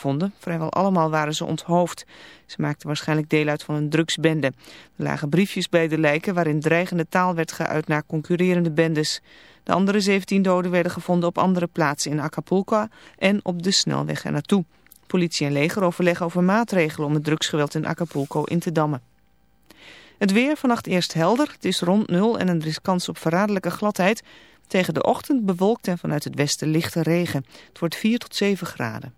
gevonden. Vrijwel allemaal waren ze onthoofd. Ze maakten waarschijnlijk deel uit van een drugsbende. Er lagen briefjes bij de lijken waarin dreigende taal werd geuit naar concurrerende bendes. De andere 17 doden werden gevonden op andere plaatsen in Acapulco en op de snelweg ernaartoe. Politie en leger overleggen over maatregelen om het drugsgeweld in Acapulco in te dammen. Het weer vannacht eerst helder. Het is rond nul en er is kans op verraderlijke gladheid. Tegen de ochtend bewolkt en vanuit het westen lichte regen. Het wordt 4 tot 7 graden.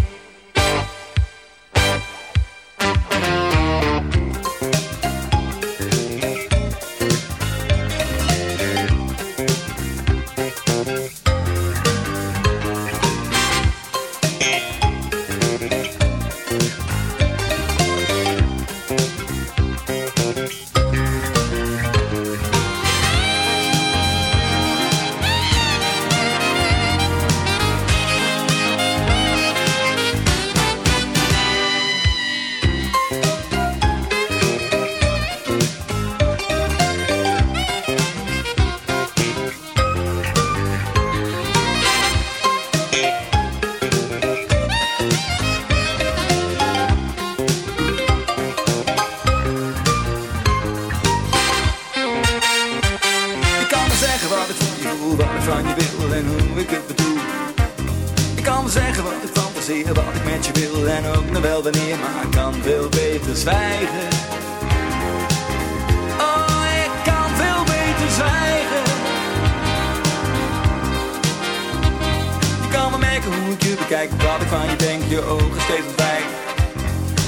hoe ik je bekijk wat ik van je denk, je ogen steeds fijn.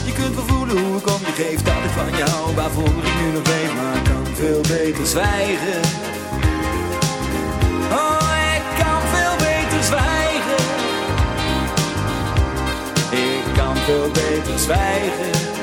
Je kunt wel voelen hoe ik om je geef Dat ik van je hou, waarvoor ik nu nog weet Maar ik kan veel beter zwijgen. Oh, ik kan veel beter zwijgen. Ik kan veel beter zwijgen.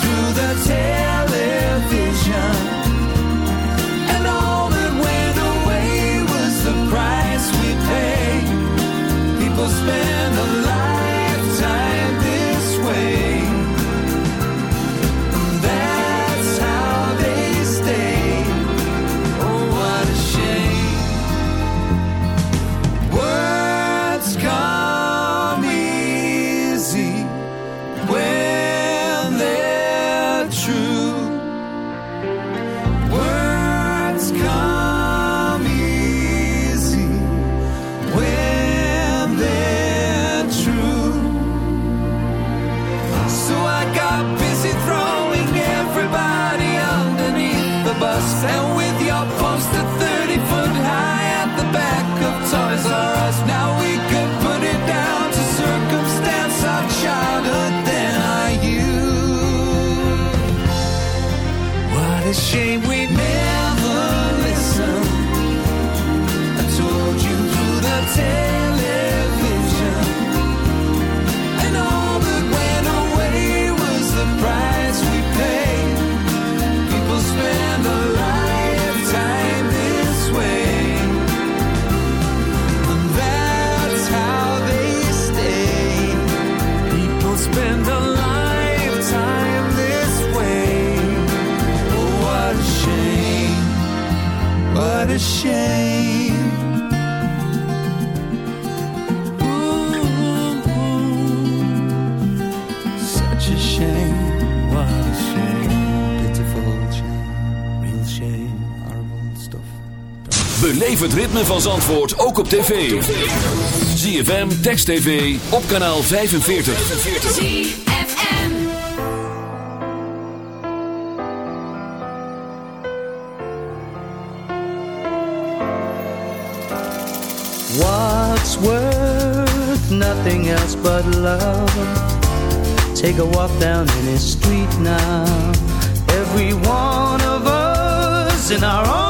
Through the shame Stuff. Beleef het ritme van Zandvoort ook op tv. ZFM, Text TV, op kanaal 45. ZFM. What's worth nothing else but love? Take a walk down any street now. Every one of us in our own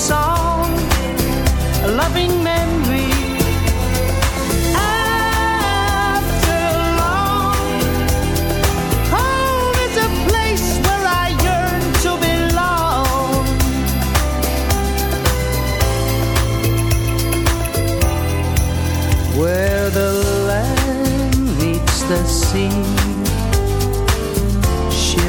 song, a loving memory. After long, home is a place where I yearn to belong. Where the land meets the sea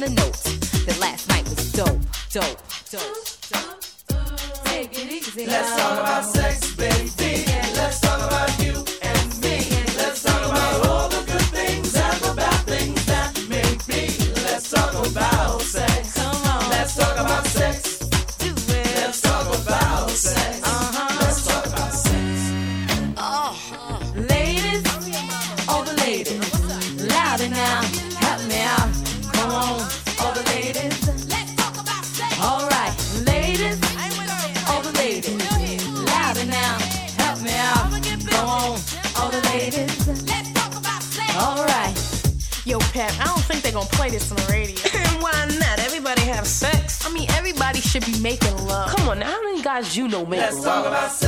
I'm no you know man. Let's.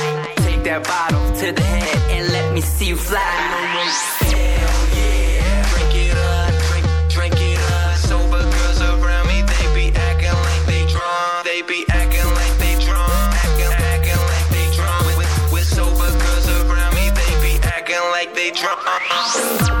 take that bottle to the head and let me see you fly. Hell yeah, drink it up, drink, it up. Sober girls around me, they be acting like they drunk, they be acting like they drunk, acting, acting like they drunk. Sober girls around me, they be acting like they drunk. Uh-uh.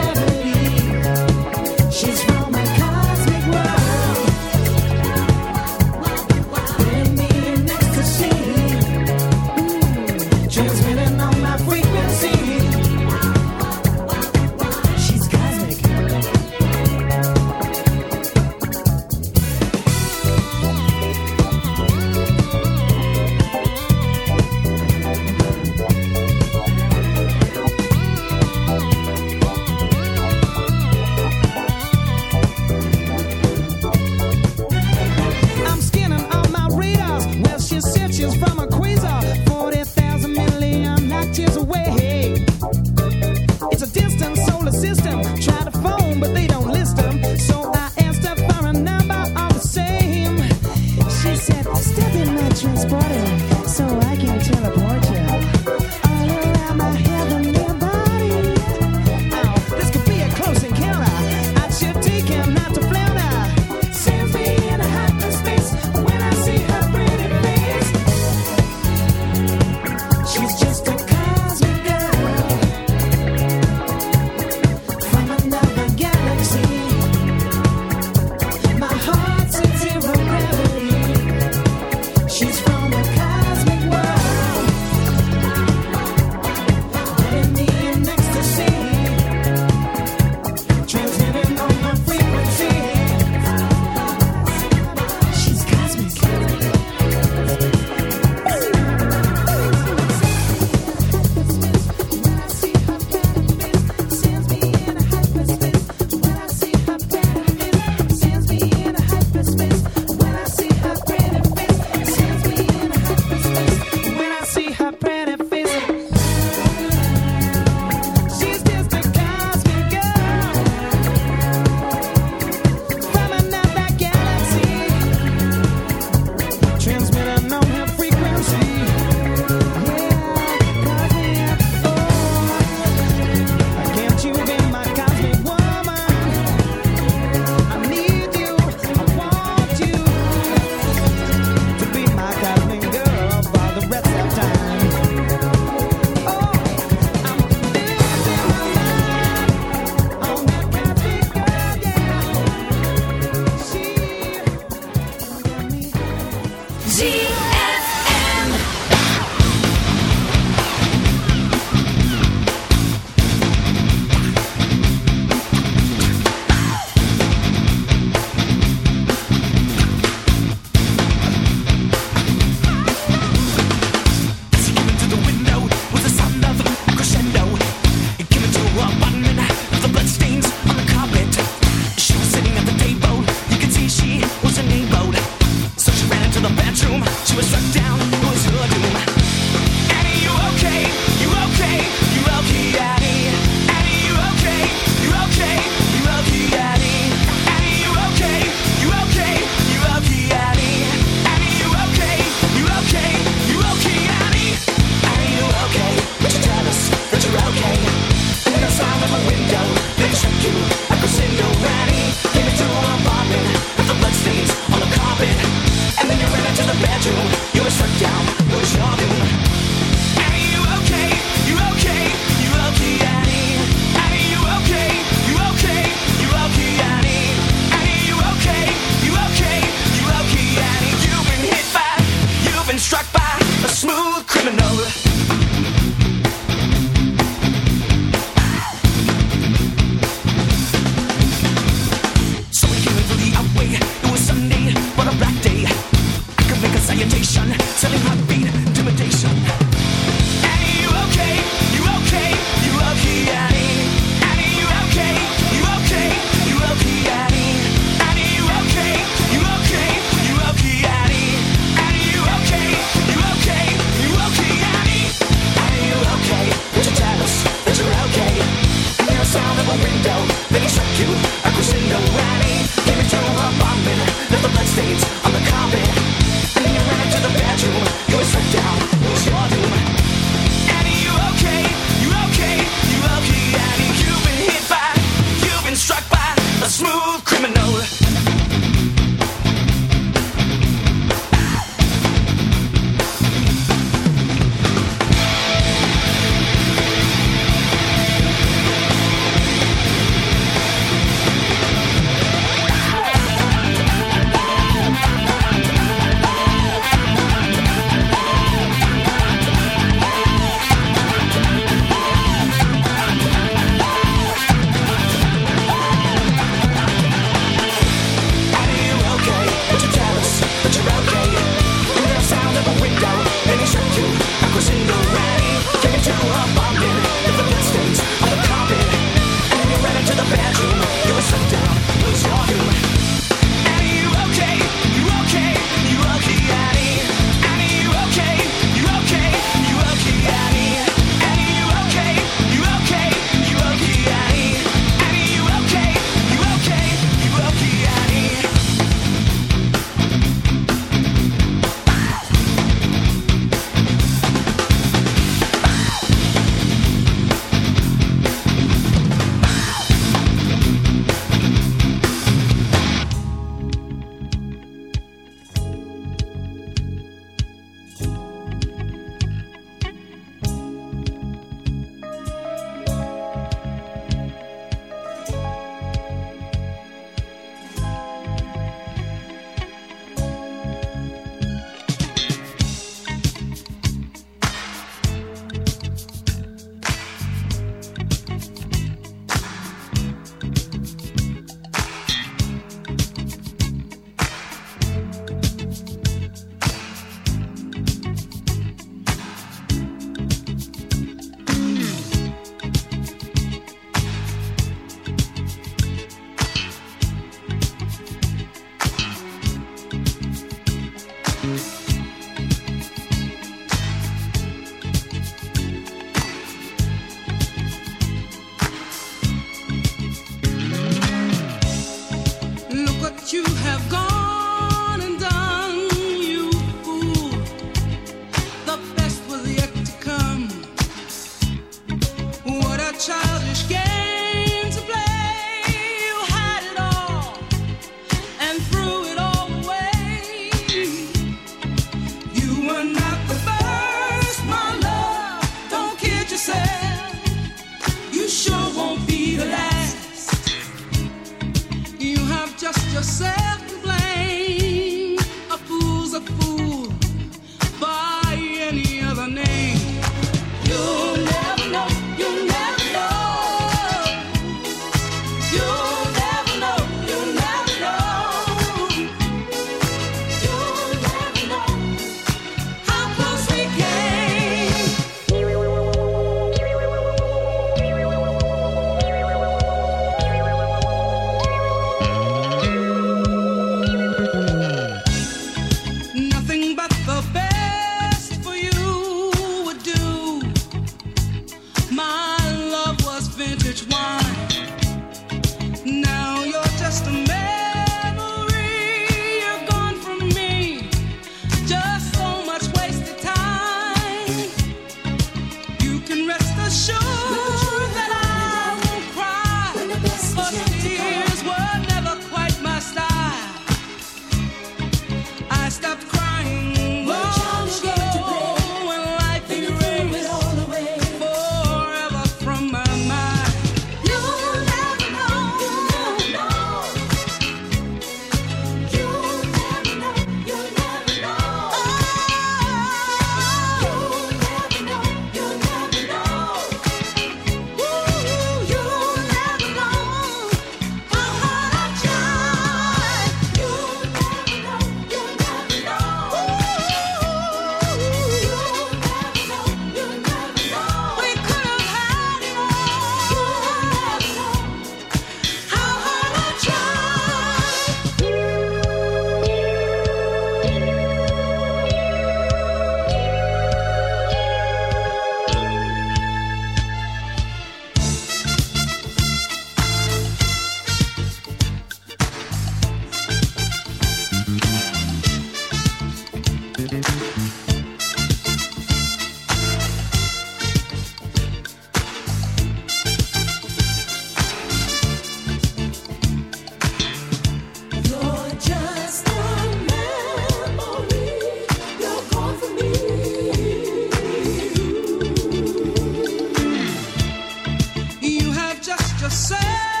say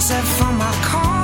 sunset from our car,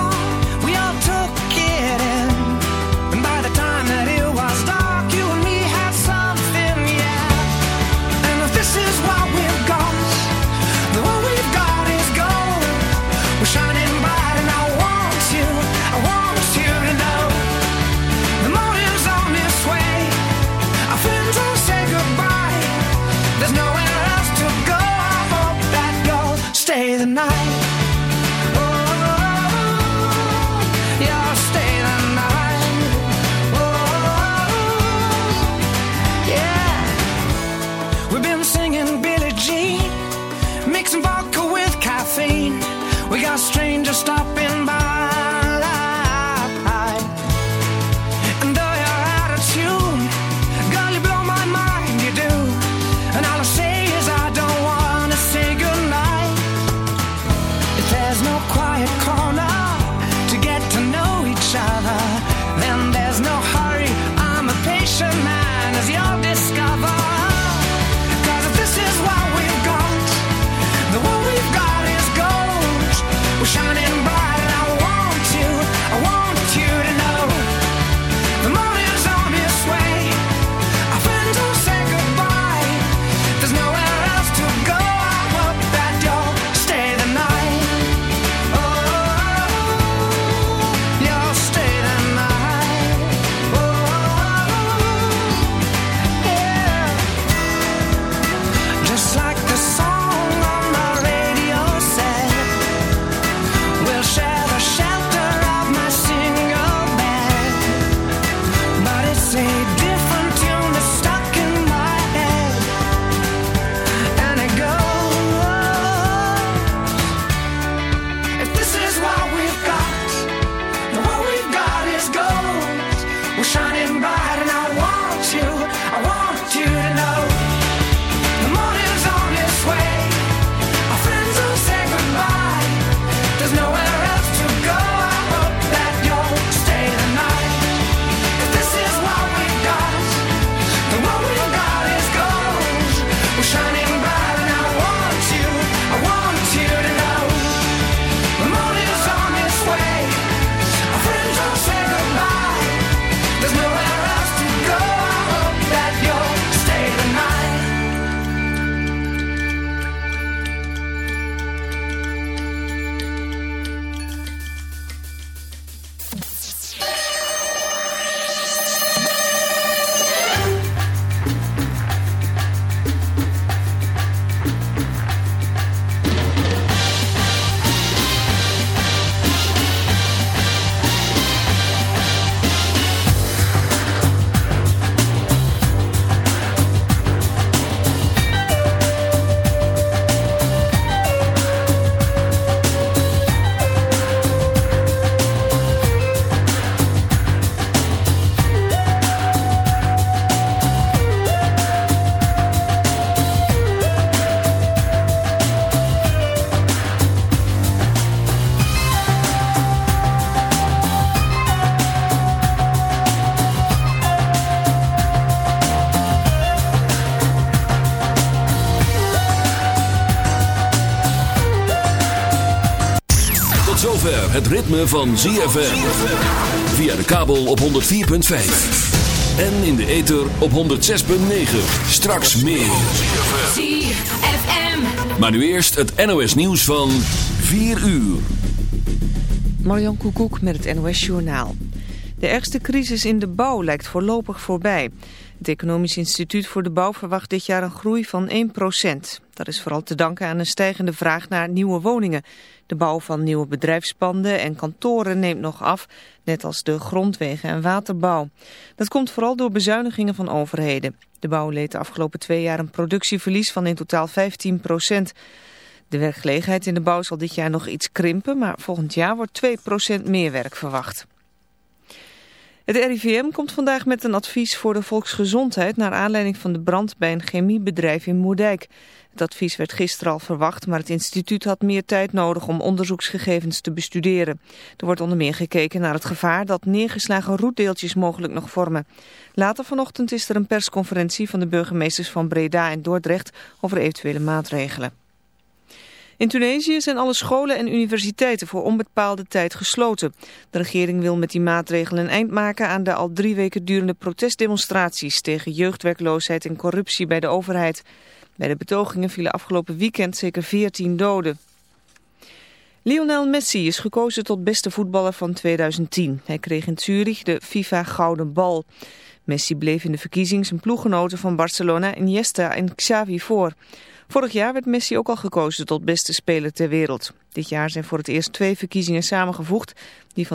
zover het ritme van ZFM. Via de kabel op 104.5. En in de ether op 106.9. Straks meer. ZFM. Maar nu eerst het NOS nieuws van 4 uur. Marjan Koekoek met het NOS Journaal. De ergste crisis in de bouw lijkt voorlopig voorbij. Het Economisch Instituut voor de Bouw verwacht dit jaar een groei van 1% Dat is vooral te danken aan een stijgende vraag naar nieuwe woningen. De bouw van nieuwe bedrijfspanden en kantoren neemt nog af, net als de grondwegen en waterbouw. Dat komt vooral door bezuinigingen van overheden. De bouw leed de afgelopen twee jaar een productieverlies van in totaal 15% De werkgelegenheid in de bouw zal dit jaar nog iets krimpen, maar volgend jaar wordt 2% meer werk verwacht. Het RIVM komt vandaag met een advies voor de volksgezondheid naar aanleiding van de brand bij een chemiebedrijf in Moerdijk. Het advies werd gisteren al verwacht, maar het instituut had meer tijd nodig om onderzoeksgegevens te bestuderen. Er wordt onder meer gekeken naar het gevaar dat neergeslagen roetdeeltjes mogelijk nog vormen. Later vanochtend is er een persconferentie van de burgemeesters van Breda en Dordrecht over eventuele maatregelen. In Tunesië zijn alle scholen en universiteiten voor onbepaalde tijd gesloten. De regering wil met die maatregelen een eind maken aan de al drie weken durende protestdemonstraties tegen jeugdwerkloosheid en corruptie bij de overheid. Bij de betogingen vielen afgelopen weekend zeker 14 doden. Lionel Messi is gekozen tot beste voetballer van 2010. Hij kreeg in Zurich de FIFA Gouden Bal. Messi bleef in de verkiezing zijn ploeggenoten van Barcelona, Iniesta en Xavi voor. Vorig jaar werd Messi ook al gekozen tot beste speler ter wereld. Dit jaar zijn voor het eerst twee verkiezingen samengevoegd. Die van